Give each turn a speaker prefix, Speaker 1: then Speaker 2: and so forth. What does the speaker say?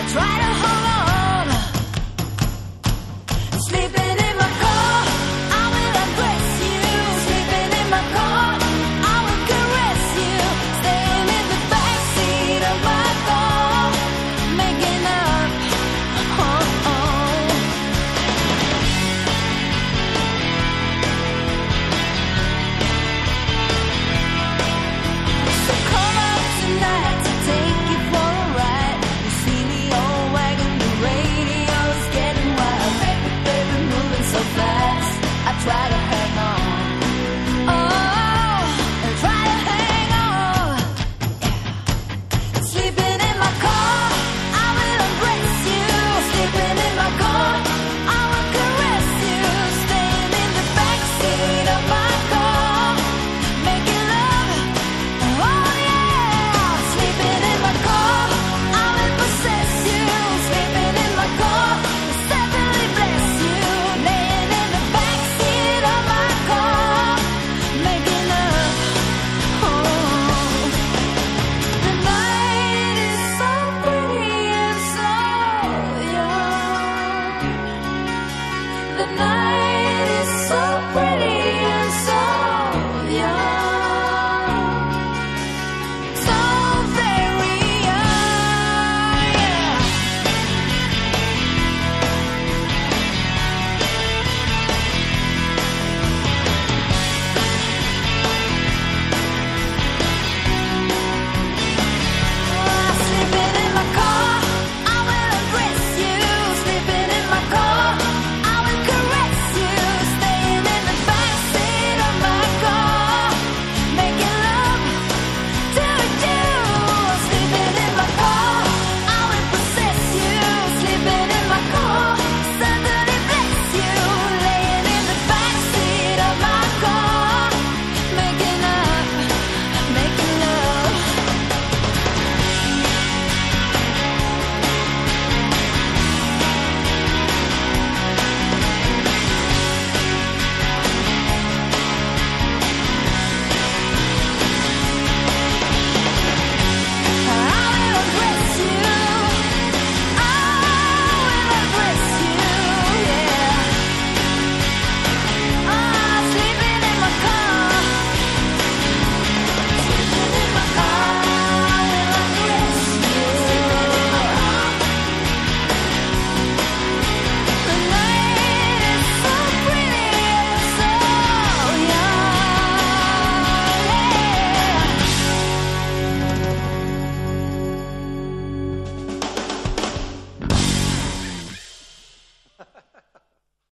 Speaker 1: You try to hold the night.